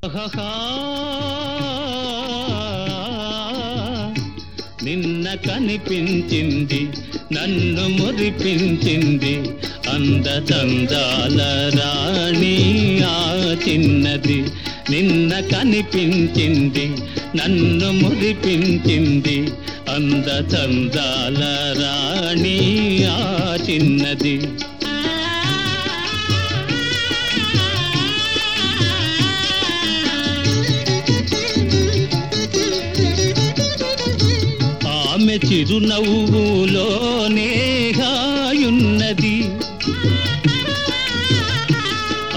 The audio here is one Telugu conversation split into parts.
నిన్న కనిపించింది నన్ను మురిపించింది అందతందాల రాణి ఆ చిన్నది. నిన్న కనిపించింది నన్ను మురిపించింది అందతందాల రాణి ఆ చిన్నది. రోజు నవ్వులోనే హాయున్నది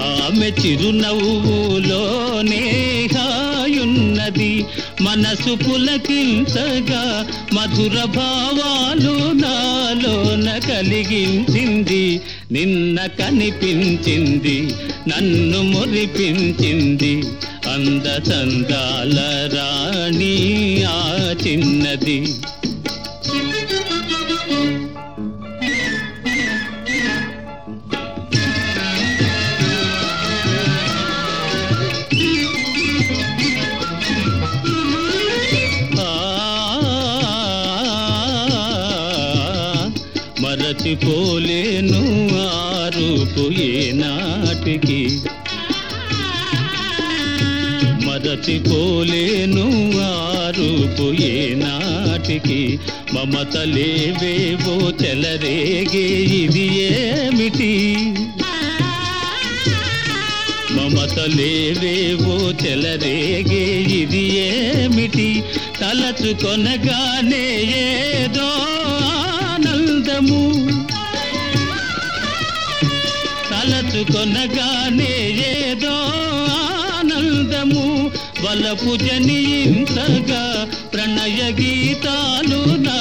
ఆమె చిరునవ్వులోనే హాయున్నది మనసు పులకించగా మధుర భావాలు నాలోన కలిగించింది. నిన్న కనిపించింది నన్ను మురిపించింది. అందచందాల రాణి ఆ చిన్నది. మరచిపోలేను ఆ రూపు ఏనాటికి మరచిపోలేను ఆ రూపు ఏనాటికి మమతలేవేవో చెలరేగే ఇది ఏమిటి? మమత లేవేవో చెలరేగే ఇది ఏమిటి? తలచుకొనగానే ఏదో ఆనందము. తలచుకొనగానే ఏ వలపు జనించగా ప్రణయ గీతాలు నా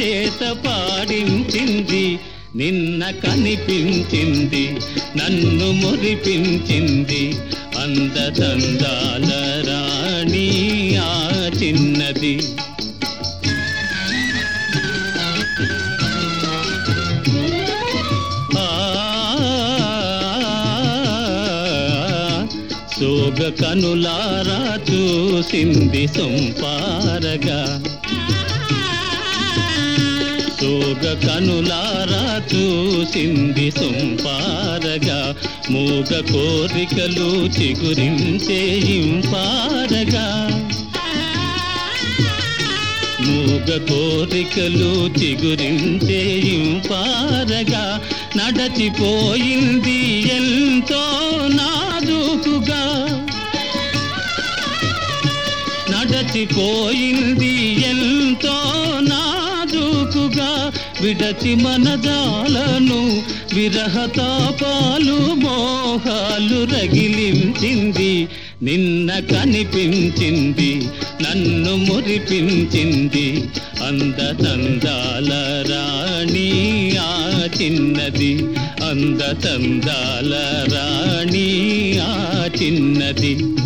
చేత పాడించింది నిన్న కనిపించింది నన్ను మురిపించింది. అందదందాల రాణి ఆ చిన్నది. సోగ కనులారా చూసింది సొంపారగా. సోగ కనులారా చూసింది సొంపారగా. మూగ కోరికలు చిగురించే ఇంపారగా. మూగ కోరికలు చిగురించే ఇంపారగా. నడచిపోయింది ఎంతో నడచిపోయింది ఎంతో నాదుకుగా విడచి మనజాలను విరహతాపాలు మోహాలు రగిలించింది. నిన్న కనిపించింది నన్ను మురిపించింది. అందతందాల రాణి ఆ చిన్నది. అందతందాల రాణి ఆ చిన్నది.